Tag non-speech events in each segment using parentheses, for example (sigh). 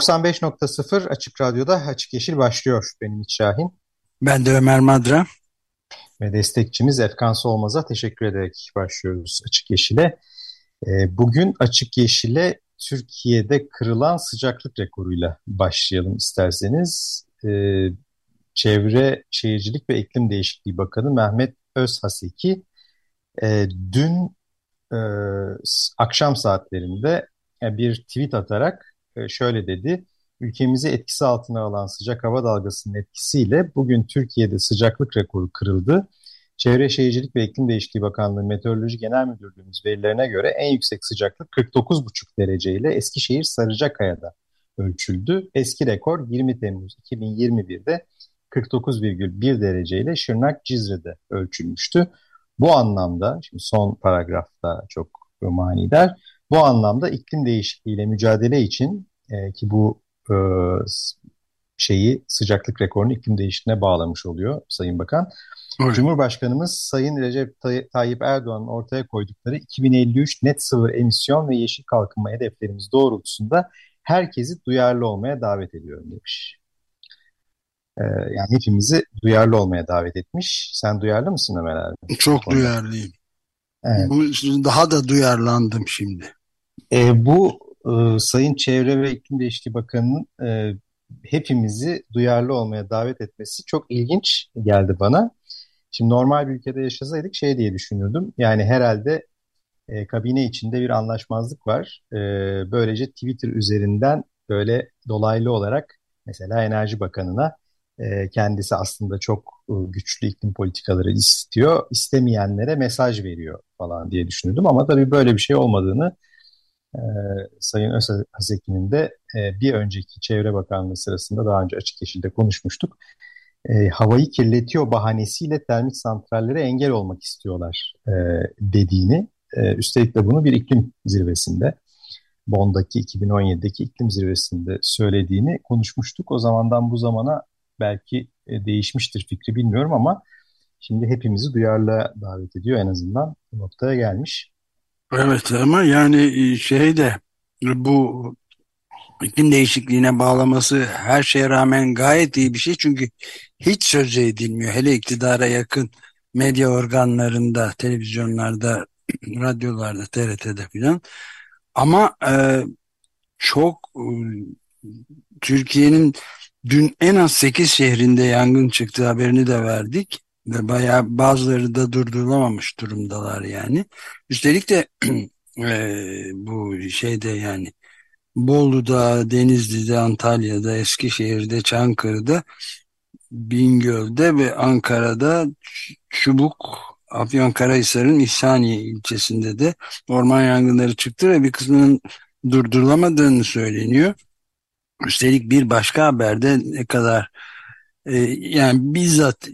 ...95.0 Açık Radyo'da Açık Yeşil başlıyor. Benim Ümit Şahin. Ben de Ömer Madra. Ve destekçimiz Efkan Solmaz'a teşekkür ederek başlıyoruz Açık Yeşil'e. Ee, bugün Açık Yeşil'e Türkiye'de kırılan sıcaklık rekoruyla başlayalım isterseniz. Ee, Çevre, Şehircilik ve İklim Değişikliği Bakanı Mehmet Özhaseki e, dün e, akşam saatlerinde bir tweet atarak şöyle dedi. Ülkemizi etkisi altına alan sıcak hava dalgasının etkisiyle bugün Türkiye'de sıcaklık rekoru kırıldı. Çevre Şehircilik ve İklim Değişikliği Bakanlığı Meteoroloji Genel Müdürlüğümüz verilerine göre en yüksek sıcaklık 49,5 derece ile Eskişehir Sarıcakaya'da ölçüldü. Eski rekor 20 Temmuz 2021'de 49,1 derece ile Şırnak Cizre'de ölçülmüştü. Bu anlamda, şimdi son paragrafta çok manidar, bu anlamda iklim değişikliğiyle mücadele için e, ki bu e, şeyi sıcaklık rekorunu iklim değişikliğine bağlamış oluyor Sayın Bakan. Evet. Cumhurbaşkanımız Sayın Recep Tay Tayyip Erdoğan'ın ortaya koydukları 2053 net sıfır emisyon ve yeşil kalkınma hedeflerimiz doğrultusunda herkesi duyarlı olmaya davet ediyorum demiş. Ee, yani hepimizi duyarlı olmaya davet etmiş. Sen duyarlı mısın Ömer abi? Çok duyarlıyım. Evet. Bu, daha da duyarlandım şimdi. Ee, bu e, Sayın Çevre ve İklim Değişikliği Bakanı'nın e, hepimizi duyarlı olmaya davet etmesi çok ilginç geldi bana. Şimdi normal bir ülkede yaşasaydık şey diye düşünürdüm. Yani herhalde e, kabine içinde bir anlaşmazlık var. E, böylece Twitter üzerinden böyle dolaylı olarak mesela Enerji Bakanı'na e, kendisi aslında çok e, güçlü iklim politikaları istiyor. istemeyenlere mesaj veriyor falan diye düşünürdüm. Ama tabii böyle bir şey olmadığını e, Sayın Özhaseki'nin de bir önceki Çevre Bakanlığı sırasında daha önce Açık Yeşil'de konuşmuştuk e, havayı kirletiyor bahanesiyle termik santrallere engel olmak istiyorlar e, dediğini. E, üstelik de bunu bir iklim zirvesinde, Bond'daki 2017'deki iklim zirvesinde söylediğini konuşmuştuk. O zamandan bu zamana belki e, değişmiştir fikri bilmiyorum ama şimdi hepimizi duyarlı davet ediyor en azından bu noktaya gelmiş. Evet ama yani şey de bu iklim değişikliğine bağlaması her şeye rağmen gayet iyi bir şey. Çünkü hiç söz edilmiyor. Hele iktidara yakın medya organlarında, televizyonlarda, (clears throat) radyolarda, TRT'de filan. Ama e, çok e, Türkiye'nin dün en az 8 şehrinde yangın çıktığı haberini de verdik. Ve bayağı bazıları da durdurulamamış durumdalar yani. Üstelik de (clears throat) e, bu şeyde yani Bolu'da, Denizli'de, Antalya'da, Eskişehir'de, Çankırı'da, Bingöl'de ve Ankara'da Çubuk, Afyonkarahisar'ın İhsaniye ilçesinde de orman yangınları çıktı ve bir kısmının durdurulamadığını söyleniyor. Üstelik bir başka haberde ne kadar e, yani bizzat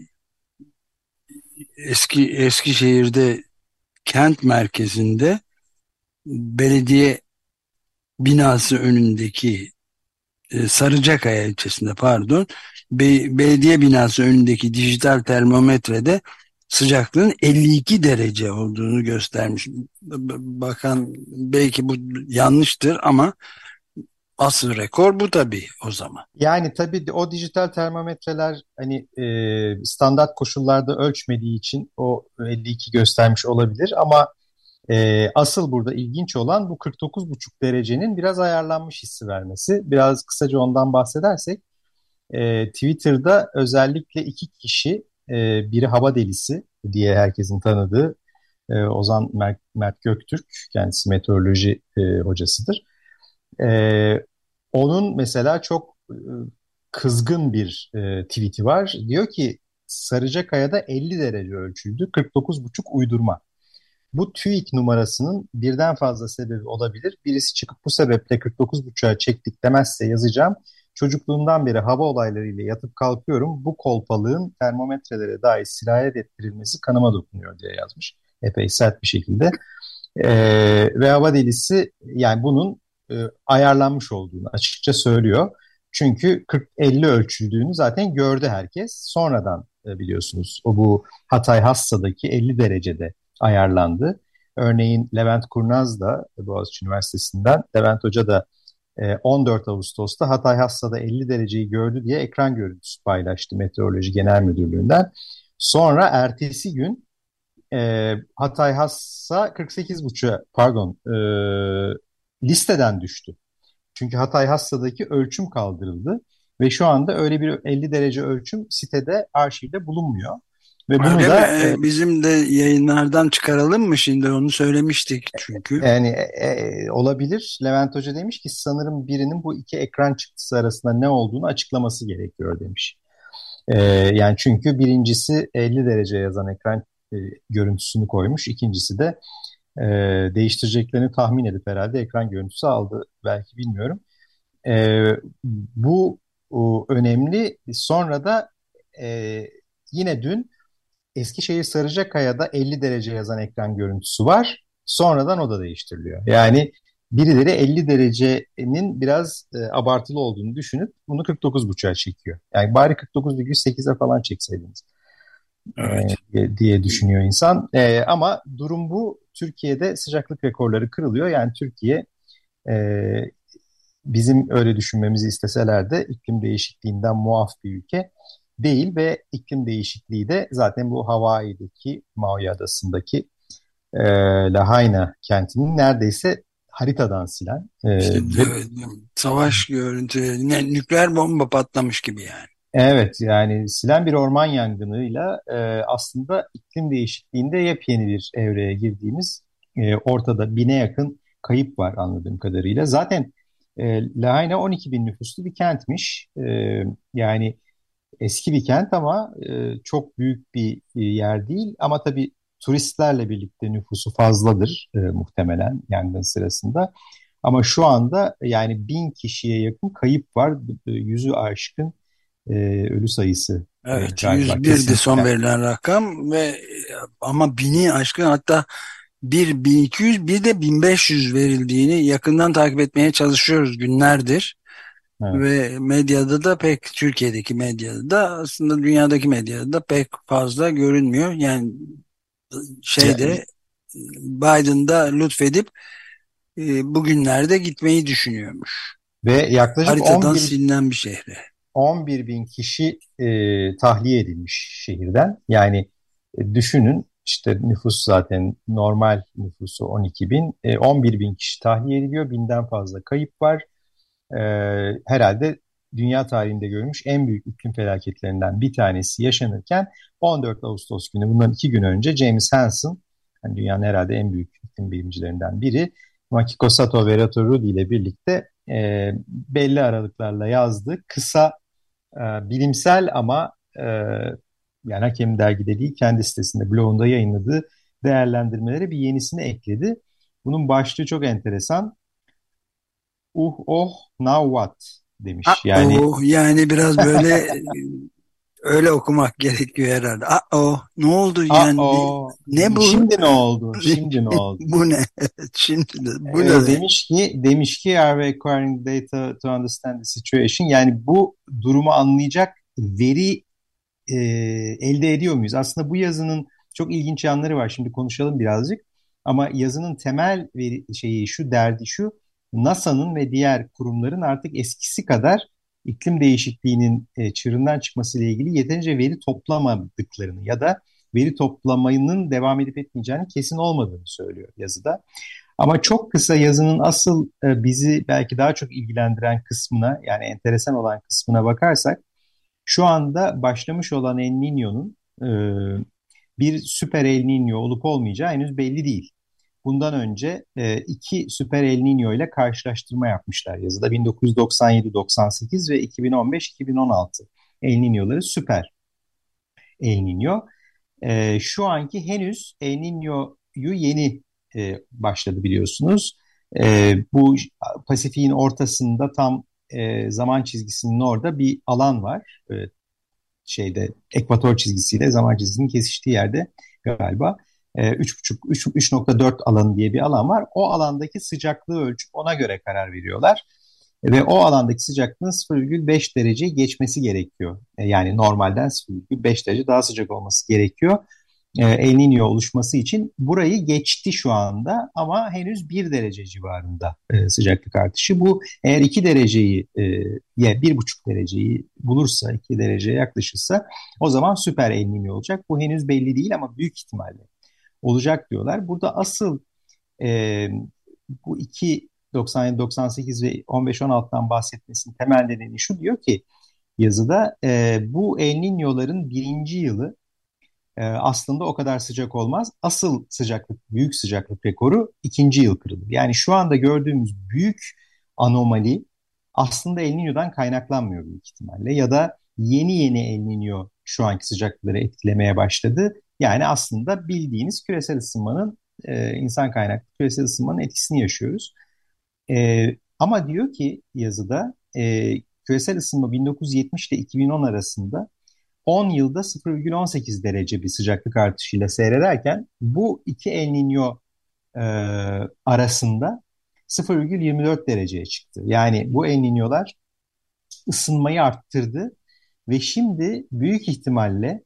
eski Eskişehir'de kent merkezinde belediye binası önündeki e, Sarıcakaya ilçesinde pardon be, belediye binası önündeki dijital termometrede sıcaklığın 52 derece olduğunu göstermiş. Bakan belki bu yanlıştır ama asıl rekor bu tabii o zaman. Yani tabii o dijital termometreler hani e, standart koşullarda ölçmediği için o 52 göstermiş olabilir ama e, asıl burada ilginç olan bu 49,5 derecenin biraz ayarlanmış hissi vermesi. Biraz kısaca ondan bahsedersek e, Twitter'da özellikle iki kişi e, biri hava delisi diye herkesin tanıdığı e, Ozan Mert, Mert Göktürk kendisi meteoroloji e, hocasıdır. E, onun mesela çok e, kızgın bir e, tweet'i var. Diyor ki Sarıcakaya'da 50 derece ölçüldü 49,5 uydurma. bu TÜİK numarasının birden fazla sebebi olabilir. Birisi çıkıp bu sebeple 49.5'a çektik demezse yazacağım. Çocukluğumdan beri hava olaylarıyla yatıp kalkıyorum. Bu kolpalığın termometrelere dair sirayet ettirilmesi kanıma dokunuyor diye yazmış. Epey sert bir şekilde. Ee, ve hava delisi yani bunun e, ayarlanmış olduğunu açıkça söylüyor. Çünkü 40-50 ölçüldüğünü zaten gördü herkes. Sonradan e, biliyorsunuz o bu Hatay Hassa'daki 50 derecede ayarlandı. Örneğin Levent Kurnaz da Boğaziçi Üniversitesi'nden, Levent Hoca da 14 e, Ağustos'ta Hatay Hassa'da 50 dereceyi gördü diye ekran görüntüsü paylaştı Meteoroloji Genel Müdürlüğü'nden. Sonra ertesi gün e, Hatay Hassa 48.5 pardon listeden düştü. Çünkü Hatay Hassa'daki ölçüm kaldırıldı ve şu anda öyle bir 50 derece ölçüm sitede arşivde bulunmuyor. Ve bunu Öyle da e, bizim de yayınlardan çıkaralım mı şimdi onu söylemiştik çünkü. Yani e, e, olabilir. Levent Hoca demiş ki sanırım birinin bu iki ekran çıktısı arasında ne olduğunu açıklaması gerekiyor demiş. E, yani çünkü birincisi 50 derece yazan ekran e, görüntüsünü koymuş. İkincisi de e, değiştireceklerini tahmin edip herhalde ekran görüntüsü aldı. Belki bilmiyorum. E, bu o, önemli. Sonra da e, yine dün Eskişehir Sarıcakaya'da 50 derece yazan ekran görüntüsü var. Sonradan o da değiştiriliyor. Yani birileri 50 derecenin biraz e, abartılı olduğunu düşünüp bunu 49.5'a çekiyor. Yani bari 49,8'e falan çekseydiniz evet. e, diye düşünüyor insan. E, ama durum bu. Türkiye'de sıcaklık rekorları kırılıyor. Yani Türkiye e, bizim öyle düşünmemizi isteseler de iklim değişikliğinden muaf bir ülke değil ve iklim değişikliği de zaten bu Hawaii'deki Maui Adası'ndaki e, Lahaina kentinin neredeyse haritadan silen. E, işte, ve, savaş görüntü, ne, nükleer bomba patlamış gibi yani. Evet yani silen bir orman yangınıyla e, aslında iklim değişikliğinde yepyeni bir evreye girdiğimiz e, ortada bine yakın kayıp var anladığım kadarıyla. Zaten e, Lahaina 12 bin nüfuslu bir kentmiş. E, yani eski bir kent ama e, çok büyük bir e, yer değil. Ama tabii turistlerle birlikte nüfusu fazladır e, muhtemelen yangın sırasında. Ama şu anda yani bin kişiye yakın kayıp var. Yüzü aşkın e, ölü sayısı. E, evet, e, 101'di son verilen rakam ve ama bini aşkın hatta 1 1200 bir de 1500 verildiğini yakından takip etmeye çalışıyoruz günlerdir. Evet. Ve medyada da pek Türkiye'deki medyada da aslında dünyadaki medyada da pek fazla görünmüyor. Yani şeyde yani. Biden'da lütfedip e, bugünlerde gitmeyi düşünüyormuş. Ve yaklaşık Haritadan 11, silinen bir şehre. 11 bin kişi e, tahliye edilmiş şehirden. Yani e, düşünün işte nüfus zaten normal nüfusu 12 bin. E, 11 bin kişi tahliye ediliyor. Binden fazla kayıp var e, herhalde dünya tarihinde görmüş en büyük iklim felaketlerinden bir tanesi yaşanırken 14 Ağustos günü bundan iki gün önce James Hansen yani dünyanın herhalde en büyük iklim bilimcilerinden biri Makiko Sato ve Reto Rudi ile birlikte e, belli aralıklarla yazdığı kısa e, bilimsel ama e, yani Hakem dergide değil kendi sitesinde blogunda yayınladığı değerlendirmeleri bir yenisini ekledi. Bunun başlığı çok enteresan uh oh now what demiş. Ah, yani oh, yani biraz böyle (laughs) öyle okumak (laughs) gerekiyor herhalde. Ah oh ne oldu yani? Oh, ne bu? Şimdi ne oldu? (laughs) Şimdi ne oldu? bu ne? (laughs) Şimdi de, bu ee, ne? Demiş ki demiş ki are we acquiring data to understand the situation? Yani bu durumu anlayacak veri e, elde ediyor muyuz? Aslında bu yazının çok ilginç yanları var. Şimdi konuşalım birazcık. Ama yazının temel veri, şeyi şu derdi şu NASA'nın ve diğer kurumların artık eskisi kadar iklim değişikliğinin e, çığırından çıkması ilgili yeterince veri toplamadıklarını ya da veri toplamayının devam edip etmeyeceğini kesin olmadığını söylüyor yazıda. Ama çok kısa yazının asıl e, bizi belki daha çok ilgilendiren kısmına yani enteresan olan kısmına bakarsak şu anda başlamış olan El Niño'nun e, bir süper El Niño olup olmayacağı henüz belli değil. Bundan önce e, iki süper El Niño ile karşılaştırma yapmışlar yazıda. 1997-98 ve 2015-2016 El Niño'ları süper El Niño. E, şu anki henüz El Niño yeni e, başladı biliyorsunuz. Bu Pasifik'in ortasında tam zaman çizgisinin orada bir alan var. Şeyde ekvator çizgisiyle zaman çizgisinin kesiştiği yerde galiba. 3.5 e, 3.4 alanı diye bir alan var. O alandaki sıcaklığı ölçüp ona göre karar veriyorlar. Ve o alandaki sıcaklığın 0,5 derece geçmesi gerekiyor. E, yani normalden 0,5 derece daha sıcak olması gerekiyor. E, El Niño oluşması için burayı geçti şu anda ama henüz 1 derece civarında e, sıcaklık artışı. Bu eğer 2 dereceyi ya 1,5 dereceyi bulursa 2 dereceye yaklaşırsa o zaman süper El Niño olacak. Bu henüz belli değil ama büyük ihtimalle olacak diyorlar. Burada asıl e, bu iki 97, 98 ve 15-16'dan bahsetmesinin temel nedeni şu diyor ki yazıda e, bu El Niño'ların birinci yılı e, aslında o kadar sıcak olmaz. Asıl sıcaklık, büyük sıcaklık rekoru ikinci yıl kırılır. Yani şu anda gördüğümüz büyük anomali aslında El Niño'dan kaynaklanmıyor büyük ihtimalle ya da yeni yeni El Niño şu anki sıcaklıkları etkilemeye başladı. Yani aslında bildiğiniz küresel ısınmanın e, insan kaynaklı küresel ısınmanın etkisini yaşıyoruz. E, ama diyor ki yazıda e, küresel ısınma 1970 ile 2010 arasında 10 yılda 0,18 derece bir sıcaklık artışıyla seyrederken bu iki El Niño e, arasında 0,24 dereceye çıktı. Yani bu El Niño'lar ısınmayı arttırdı ve şimdi büyük ihtimalle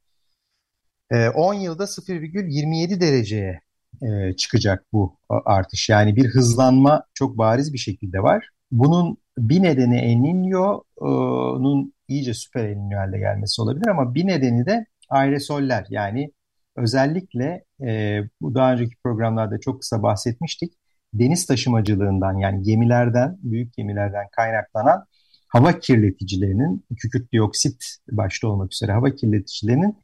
10 yılda 0,27 dereceye e, çıkacak bu artış. Yani bir hızlanma çok bariz bir şekilde var. Bunun bir nedeni El Niño'nun iyice süper El Niño haline gelmesi olabilir ama bir nedeni de aerosoller yani özellikle e, bu daha önceki programlarda çok kısa bahsetmiştik. Deniz taşımacılığından yani gemilerden, büyük gemilerden kaynaklanan hava kirleticilerinin, kükürt dioksit başta olmak üzere hava kirleticilerinin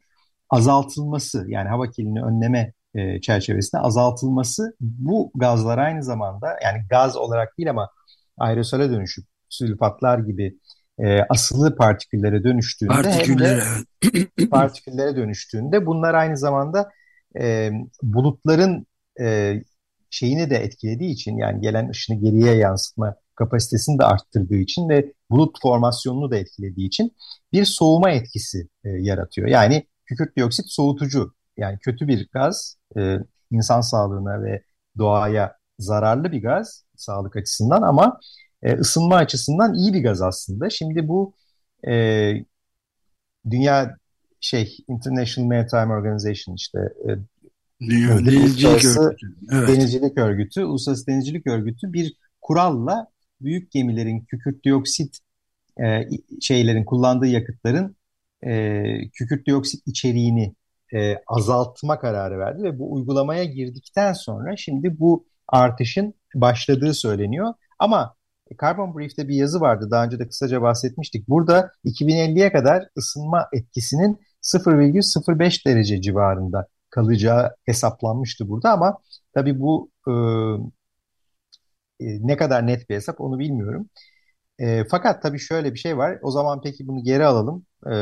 azaltılması yani hava kirliliğini önleme e, çerçevesinde azaltılması bu gazlar aynı zamanda yani gaz olarak değil ama aerosole dönüşüp sülfatlar gibi e, asılı partiküllere dönüştüğünde Partiküllere. hem de (coughs) partiküllere dönüştüğünde bunlar aynı zamanda e, bulutların e, şeyini de etkilediği için yani gelen ışını geriye yansıtma kapasitesini de arttırdığı için ve bulut formasyonunu da etkilediği için bir soğuma etkisi e, yaratıyor. Yani kükürt dioksit soğutucu yani kötü bir gaz e, insan sağlığına ve doğaya zararlı bir gaz sağlık açısından ama e, ısınma açısından iyi bir gaz aslında. Şimdi bu e, dünya şey International Maritime Organization işte e, Dünya Denizcilik Örgütü. Evet. Denizcilik Örgütü, Uluslararası Denizcilik Örgütü bir kuralla büyük gemilerin kükürt dioksit e, şeylerin kullandığı yakıtların e, kükürt dioksit içeriğini e, azaltma kararı verdi ve bu uygulamaya girdikten sonra şimdi bu artışın başladığı söyleniyor. Ama Carbon Brief'te bir yazı vardı. Daha önce de kısaca bahsetmiştik. Burada 2050'ye kadar ısınma etkisinin 0,05 derece civarında kalacağı hesaplanmıştı burada ama tabii bu e, e, ne kadar net bir hesap onu bilmiyorum. E, fakat tabii şöyle bir şey var. O zaman peki bunu geri alalım. E,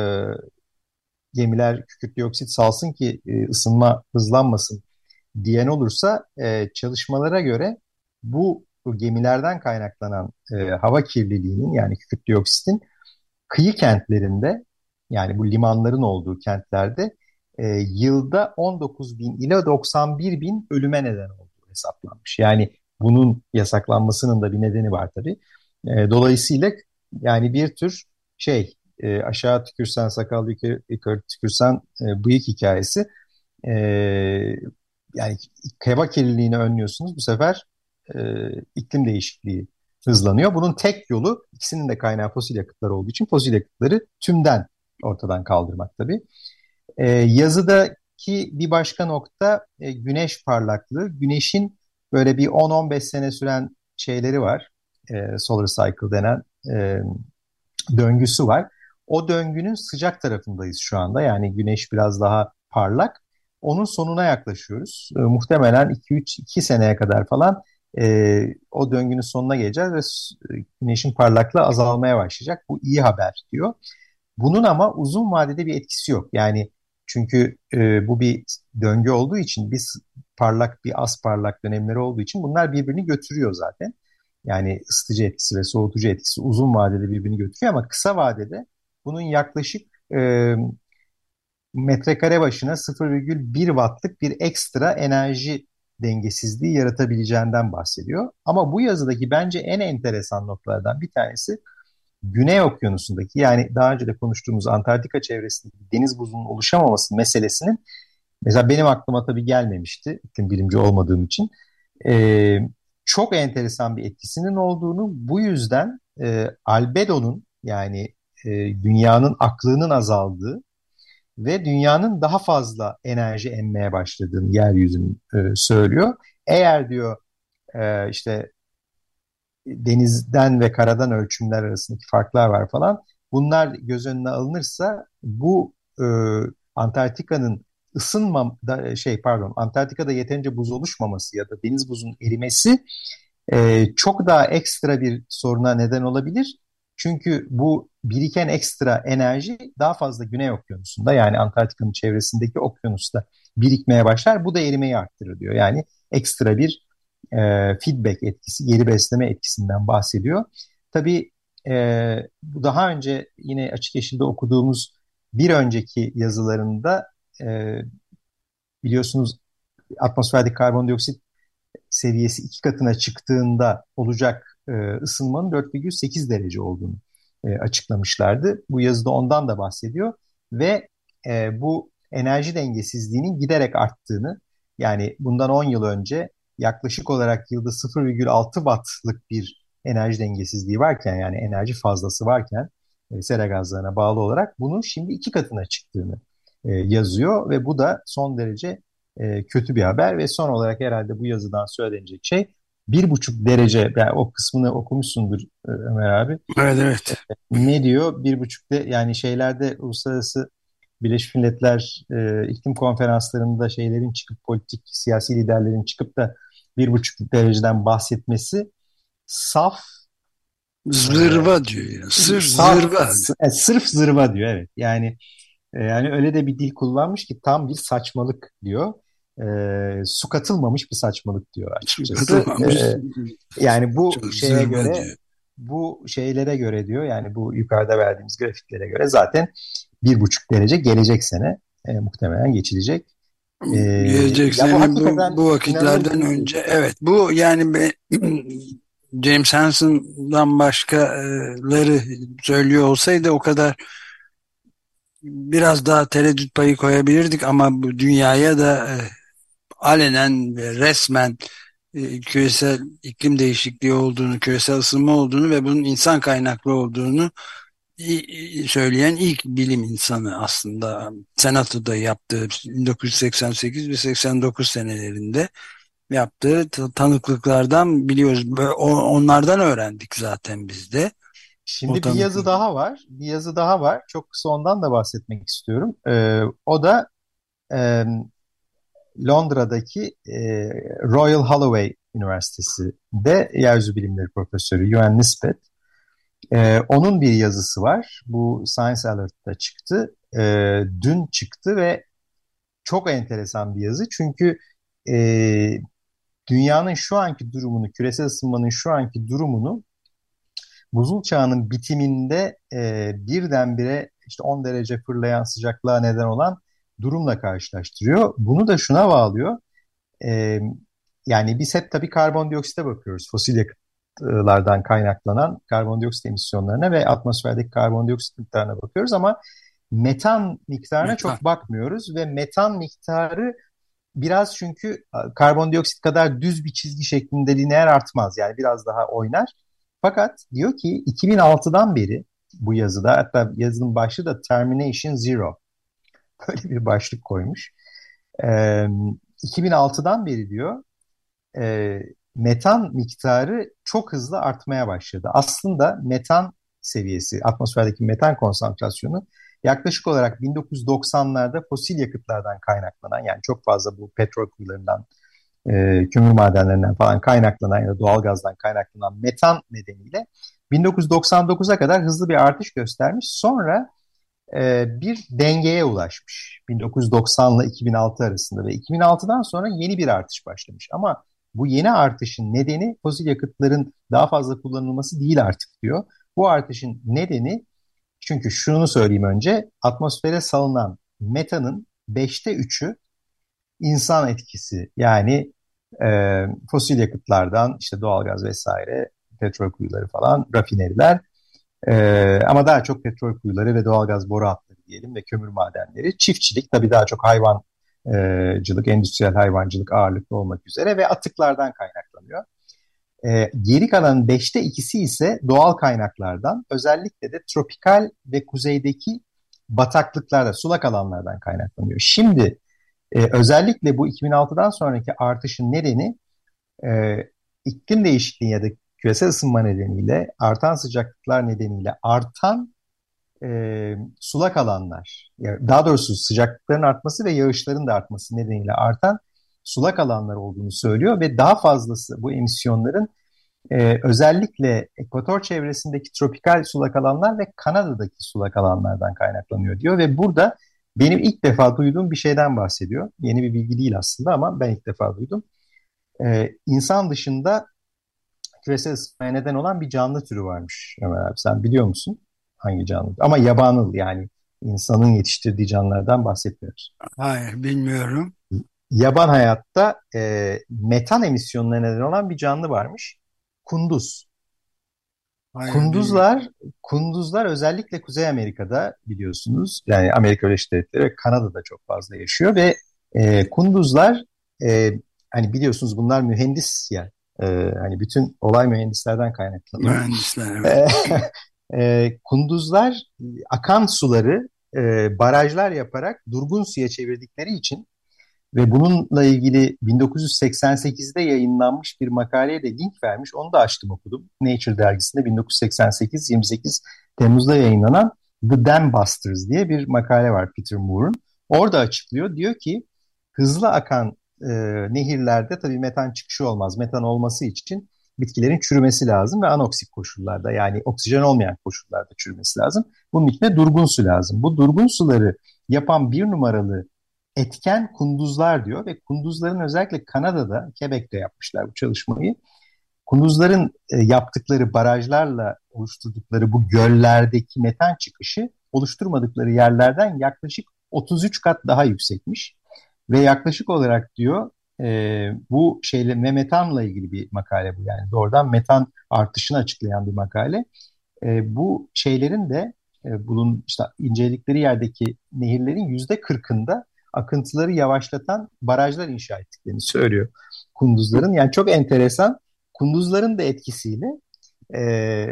gemiler kükürt dioksit salsın ki e, ısınma hızlanmasın diyen olursa e, çalışmalara göre bu, gemilerden kaynaklanan e, hava kirliliğinin yani kükürt dioksitin kıyı kentlerinde yani bu limanların olduğu kentlerde e, yılda 19 bin ile 91 bin ölüme neden olduğu hesaplanmış. Yani bunun yasaklanmasının da bir nedeni var tabii. E, dolayısıyla yani bir tür şey e, aşağı tükürsen sakal yukarı, yukarı tükürsen e, bıyık hikayesi. E, yani hava kirliliğini önlüyorsunuz bu sefer e, iklim değişikliği hızlanıyor. Bunun tek yolu ikisinin de kaynağı fosil yakıtlar olduğu için fosil yakıtları tümden ortadan kaldırmak tabii. E, yazıdaki bir başka nokta e, güneş parlaklığı. Güneşin böyle bir 10-15 sene süren şeyleri var. E, solar cycle denen e, döngüsü var. O döngünün sıcak tarafındayız şu anda. Yani güneş biraz daha parlak. Onun sonuna yaklaşıyoruz. E, muhtemelen 2-3-2 seneye kadar falan e, o döngünün sonuna geleceğiz ve güneşin parlaklığı azalmaya başlayacak. Bu iyi haber diyor. Bunun ama uzun vadede bir etkisi yok. Yani çünkü e, bu bir döngü olduğu için biz parlak bir az parlak dönemleri olduğu için bunlar birbirini götürüyor zaten. Yani ısıtıcı etkisi ve soğutucu etkisi uzun vadede birbirini götürüyor ama kısa vadede bunun yaklaşık e, metrekare başına 0,1 wattlık bir ekstra enerji dengesizliği yaratabileceğinden bahsediyor. Ama bu yazıdaki bence en enteresan noktalardan bir tanesi Güney Okyanusu'ndaki yani daha önce de konuştuğumuz Antarktika çevresindeki deniz buzunun oluşamaması meselesinin mesela benim aklıma tabii gelmemişti iklim bilimci olmadığım için. Ee, çok enteresan bir etkisinin olduğunu bu yüzden e, albedonun yani e, dünyanın aklının azaldığı ve dünyanın daha fazla enerji emmeye başladığını yeryüzünün e, söylüyor. Eğer diyor e, işte denizden ve karadan ölçümler arasındaki farklar var falan. Bunlar göz önüne alınırsa bu e, Antarktika'nın ısınma da, şey pardon Antarktika'da yeterince buz oluşmaması ya da deniz buzun erimesi e, çok daha ekstra bir soruna neden olabilir. Çünkü bu biriken ekstra enerji daha fazla Güney Okyanusu'nda yani Antarktika'nın çevresindeki okyanusta birikmeye başlar. Bu da erimeyi arttırır diyor. Yani ekstra bir e, feedback etkisi, geri besleme etkisinden bahsediyor. Tabii e, bu daha önce yine açık yeşilde okuduğumuz bir önceki yazılarında e, biliyorsunuz atmosferdeki karbondioksit seviyesi iki katına çıktığında olacak e, ısınmanın 4,8 derece olduğunu e, açıklamışlardı. Bu yazıda ondan da bahsediyor ve e, bu enerji dengesizliğinin giderek arttığını yani bundan 10 yıl önce yaklaşık olarak yılda 0,6 wattlık bir enerji dengesizliği varken yani enerji fazlası varken e, sera gazlarına bağlı olarak bunun şimdi iki katına çıktığını e, yazıyor ve bu da son derece e, kötü bir haber ve son olarak herhalde bu yazıdan söylenecek şey bir buçuk derece yani o kısmını okumuşsundur e, Ömer abi. Evet evet. Ne diyor? Bir buçuk de yani şeylerde uluslararası Birleşmiş Milletler e, iklim konferanslarında şeylerin çıkıp politik siyasi liderlerin çıkıp da bir buçuk dereceden bahsetmesi saf zırva diyor ya. Sırf saf, zırva. E, sırf zırva diyor evet. Yani e, yani öyle de bir dil kullanmış ki tam bir saçmalık diyor e, su katılmamış bir saçmalık diyor açıkçası. E, yani bu Çok şeye göre diyor. bu şeylere göre diyor yani bu yukarıda verdiğimiz grafiklere göre zaten bir buçuk derece gelecek sene e, muhtemelen geçilecek. Ee, gelecek sene bu, bu, bu vakitlerden önce evet bu yani be, (clears throat) James Hansen'dan başkaları söylüyor olsaydı o kadar biraz daha tereddüt payı koyabilirdik ama bu dünyaya da e, alenen ve resmen e, küresel iklim değişikliği olduğunu, küresel ısınma olduğunu ve bunun insan kaynaklı olduğunu söyleyen ilk bilim insanı aslında Senato'da yaptığı 1988 ve 89 senelerinde yaptığı tanıklıklardan biliyoruz. Onlardan öğrendik zaten biz de. Şimdi bir yazı daha var. Bir yazı daha var. Çok kısa ondan da bahsetmek istiyorum. Ee, o da e, Londra'daki e, Royal Holloway Üniversitesi'nde yeryüzü bilimleri profesörü Yuan Nisbet. E, onun bir yazısı var. Bu Science Alert'ta çıktı. E, dün çıktı ve çok enteresan bir yazı. Çünkü e, dünyanın şu anki durumunu, küresel ısınmanın şu anki durumunu buzul çağının bitiminde e, birdenbire işte 10 derece fırlayan sıcaklığa neden olan durumla karşılaştırıyor. Bunu da şuna bağlıyor. E, yani biz hep tabii karbondioksite bakıyoruz. Fosil yakıtlardan kaynaklanan karbondioksit emisyonlarına ve atmosferdeki karbondioksit miktarına bakıyoruz ama metan miktarına metan. çok bakmıyoruz ve metan miktarı biraz çünkü karbondioksit kadar düz bir çizgi şeklinde lineer artmaz. Yani biraz daha oynar. Fakat diyor ki 2006'dan beri bu yazıda hatta yazının başlığı da Termination Zero. Böyle bir başlık koymuş. E, 2006'dan beri diyor e, metan miktarı çok hızlı artmaya başladı. Aslında metan seviyesi, atmosferdeki metan konsantrasyonu yaklaşık olarak 1990'larda fosil yakıtlardan kaynaklanan yani çok fazla bu petrol kuyularından, e, kömür madenlerinden falan kaynaklanan ya da doğalgazdan kaynaklanan metan nedeniyle 1999'a kadar hızlı bir artış göstermiş. Sonra bir dengeye ulaşmış 1990 ile 2006 arasında ve 2006'dan sonra yeni bir artış başlamış. Ama bu yeni artışın nedeni fosil yakıtların daha fazla kullanılması değil artık diyor. Bu artışın nedeni çünkü şunu söyleyeyim önce atmosfere salınan metanın 5'te 3'ü insan etkisi yani e, fosil yakıtlardan işte doğalgaz vesaire petrol kuyuları falan rafineriler e, ama daha çok petrol kuyuları ve doğalgaz boru hatları diyelim ve kömür madenleri çiftçilik tabii daha çok hayvancılık endüstriyel hayvancılık ağırlıklı olmak üzere ve atıklardan kaynaklanıyor. E, geri kalan 5'te ikisi ise doğal kaynaklardan özellikle de tropikal ve kuzeydeki bataklıklarda sulak alanlardan kaynaklanıyor. Şimdi e, özellikle bu 2006'dan sonraki artışın nedeni e, iklim değişikliği ya da küresel ısınma nedeniyle artan sıcaklıklar nedeniyle artan e, sulak alanlar, daha doğrusu sıcaklıkların artması ve yağışların da artması nedeniyle artan sulak alanlar olduğunu söylüyor ve daha fazlası bu emisyonların e, özellikle ekvator çevresindeki tropikal sulak alanlar ve Kanada'daki sulak alanlardan kaynaklanıyor diyor ve burada benim ilk defa duyduğum bir şeyden bahsediyor. Yeni bir bilgi değil aslında ama ben ilk defa duydum. Ee, insan dışında küresel ısınmaya neden olan bir canlı türü varmış Ömer abi. Sen biliyor musun hangi canlı? Ama yabanıl yani insanın yetiştirdiği canlılardan bahsetmiyoruz. Hayır bilmiyorum. Yaban hayatta e, metan emisyonuna neden olan bir canlı varmış. Kunduz. Hayır, kunduzlar, değil. kunduzlar özellikle Kuzey Amerika'da biliyorsunuz. Yani Amerika Birleşik Devletleri ve Kanada'da çok fazla yaşıyor ve e, kunduzlar e, hani biliyorsunuz bunlar mühendis ya. E, hani bütün olay mühendislerden kaynaklanıyor. Mühendisler evet. (laughs) e, kunduzlar akan suları e, barajlar yaparak durgun suya çevirdikleri için ve bununla ilgili 1988'de yayınlanmış bir makaleye de link vermiş. Onu da açtım okudum. Nature dergisinde 1988 28 Temmuz'da yayınlanan The Dam Busters diye bir makale var Peter Moore'un. Orada açıklıyor. Diyor ki hızlı akan e, nehirlerde tabii metan çıkışı olmaz. Metan olması için bitkilerin çürümesi lazım ve anoksik koşullarda yani oksijen olmayan koşullarda çürümesi lazım. Bunun için de durgun su lazım. Bu durgun suları yapan bir numaralı etken kunduzlar diyor ve kunduzların özellikle Kanada'da, Quebec'te yapmışlar bu çalışmayı. Kunduzların e, yaptıkları barajlarla oluşturdukları bu göllerdeki metan çıkışı oluşturmadıkları yerlerden yaklaşık 33 kat daha yüksekmiş. Ve yaklaşık olarak diyor e, bu şeyle metanla ilgili bir makale bu yani doğrudan metan artışını açıklayan bir makale. E, bu şeylerin de e, bulun işte inceledikleri yerdeki nehirlerin yüzde kırkında akıntıları yavaşlatan barajlar inşa ettiklerini söylüyor kunduzların. Yani çok enteresan. Kunduzların da etkisiyle e,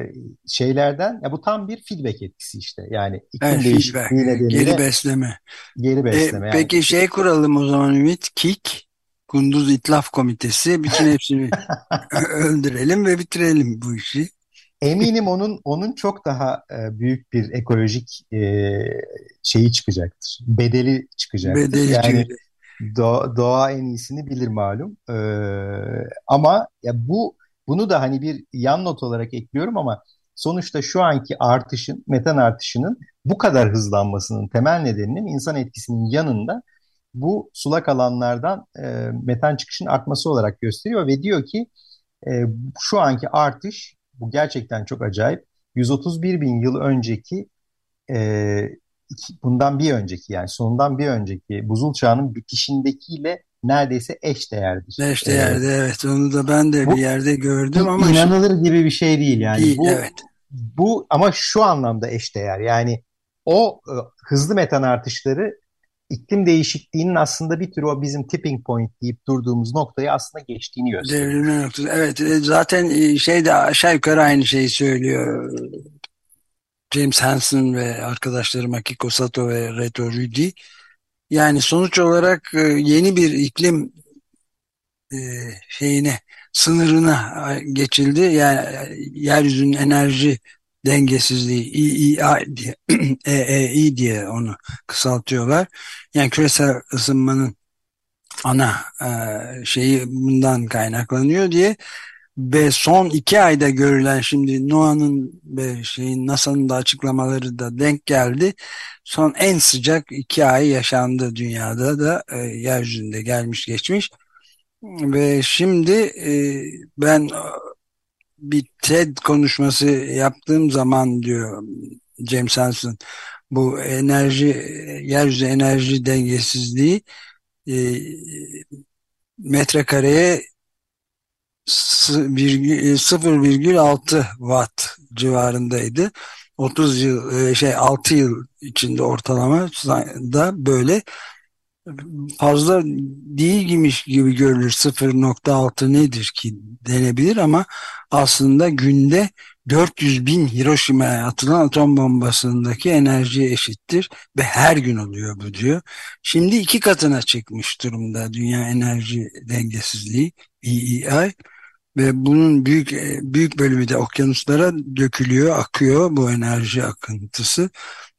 şeylerden ya bu tam bir feedback etkisi işte. Yani iklim evet, değişikliği nedeniyle geri besleme. Geri besleme. E, yani. Peki şey kuralım o zaman Ümit. KİK Kunduz İtlaf Komitesi bütün hepsini (laughs) öldürelim ve bitirelim bu işi. Eminim onun onun çok daha e, büyük bir ekolojik e, şeyi çıkacaktır. Bedeli çıkacaktır. Bedeli yani doğa, doğa en iyisini bilir malum. E, ama ya bu bunu da hani bir yan not olarak ekliyorum ama sonuçta şu anki artışın, metan artışının bu kadar hızlanmasının temel nedeninin insan etkisinin yanında bu sulak alanlardan e, metan çıkışının artması olarak gösteriyor ve diyor ki e, şu anki artış bu gerçekten çok acayip. 131 bin yıl önceki e, bundan bir önceki yani sonundan bir önceki buzul çağının bitişindekiyle neredeyse eş değerdir. Eş değerdi ee, evet onu da ben de bu, bir yerde gördüm ama inanılır gibi bir şey değil yani. Değil, bu, evet. Bu ama şu anlamda eş değer yani o e, hızlı metan artışları iklim değişikliğinin aslında bir tür o bizim tipping point deyip durduğumuz noktayı aslında geçtiğini gösteriyor. Devrilme noktası. Evet e, zaten e, şey de aşağı yukarı aynı şeyi söylüyor. James Hansen ve arkadaşları Makiko Sato ve Reto Rudi. Yani sonuç olarak e, yeni bir iklim şeyine sınırına geçildi. Yani yeryüzünün enerji dengesizliği EEI diye (clears throat) EEI diye onu kısaltıyorlar. Yani küresel ısınmanın ana e, şeyi bundan kaynaklanıyor diye ve son iki ayda görülen şimdi NOAA'nın ve şeyin NASA'nın da açıklamaları da denk geldi. Son en sıcak iki ay yaşandı dünyada da e, yeryüzünde gelmiş geçmiş. Ve şimdi e, ben bir TED konuşması yaptığım zaman diyor James Hansen bu enerji yeryüzü enerji dengesizliği e, metrekareye 0,6 e, watt civarındaydı. 30 yıl e, şey 6 yıl içinde ortalama da böyle fazla değilmiş gibi görülür 0.6 nedir ki denebilir ama aslında günde 400 bin Hiroşima'ya atılan atom bombasındaki enerjiye eşittir ve her gün oluyor bu diyor. Şimdi iki katına çıkmış durumda dünya enerji dengesizliği EEI ve bunun büyük büyük bölümü de okyanuslara dökülüyor, akıyor bu enerji akıntısı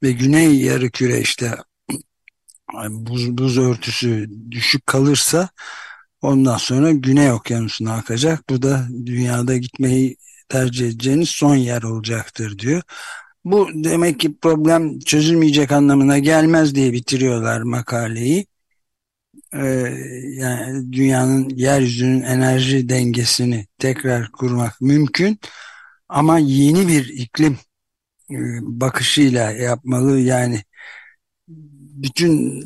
ve güney yarı küre işte (clears throat) buz, buz örtüsü düşük kalırsa ondan sonra Güney Okyanusu'na akacak. Bu da dünyada gitmeyi tercih edeceğiniz son yer olacaktır diyor. Bu demek ki problem çözülmeyecek anlamına gelmez diye bitiriyorlar makaleyi. Ee, yani dünyanın yeryüzünün enerji dengesini tekrar kurmak mümkün ama yeni bir iklim e, bakışıyla yapmalı yani bütün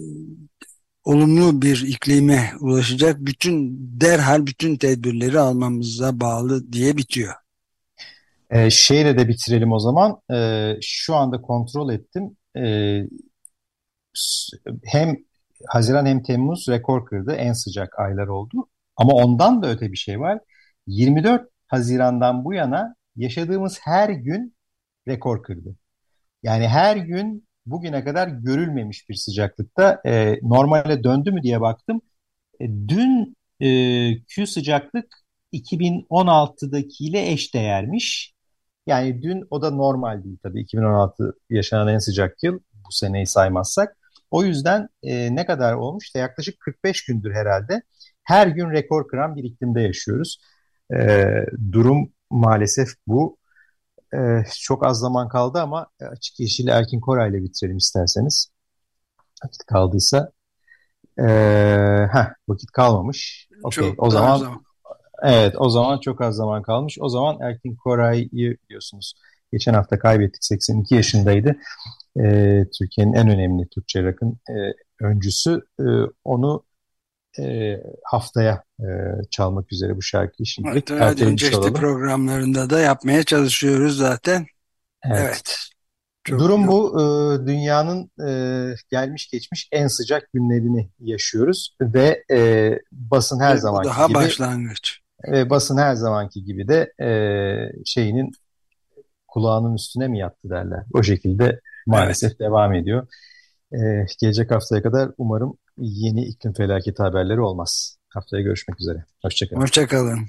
olumlu bir iklime ulaşacak bütün derhal bütün tedbirleri almamıza bağlı diye bitiyor. Ee, şeyle de bitirelim o zaman. Ee, şu anda kontrol ettim. Ee, hem Haziran hem Temmuz rekor kırdı. En sıcak aylar oldu. Ama ondan da öte bir şey var. 24 Haziran'dan bu yana yaşadığımız her gün rekor kırdı. Yani her gün bugüne kadar görülmemiş bir sıcaklıkta. E, normale döndü mü diye baktım. E, dün e, Q sıcaklık 2016'dakiyle eş değermiş. Yani dün o da normal değil tabii. 2016 yaşanan en sıcak yıl bu seneyi saymazsak. O yüzden e, ne kadar olmuş? İşte yaklaşık 45 gündür herhalde. Her gün rekor kıran bir iklimde yaşıyoruz. E, durum maalesef bu. Ee, çok az zaman kaldı ama Açık Yeşil Erkin Koray ile bitirelim isterseniz. Vakit kaldıysa. Ee, heh, vakit kalmamış. Okay, o zaman, zaman evet o zaman çok az zaman kalmış. O zaman Erkin Koray'ı diyorsunuz. Geçen hafta kaybettik 82 yaşındaydı. Ee, Türkiye'nin en önemli Türkçe rakın e, öncüsü. E, onu e, haftaya e, çalmak üzere bu şarkıyı şimdi evet, ertelemiş olalım. programlarında da yapmaya çalışıyoruz zaten. Evet. evet. Çok Durum yok. bu. E, dünyanın e, gelmiş geçmiş en sıcak günlerini yaşıyoruz ve e, basın her zamanki daha gibi. Daha başlangıç. Ve basın her zamanki gibi de e, şeyinin kulağının üstüne mi yattı derler. O şekilde maalesef evet. devam ediyor. E, gelecek haftaya kadar umarım yeni iklim felaketi haberleri olmaz. Haftaya görüşmek üzere. Hoşçakalın. Hoşçakalın.